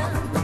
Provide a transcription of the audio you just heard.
Zion.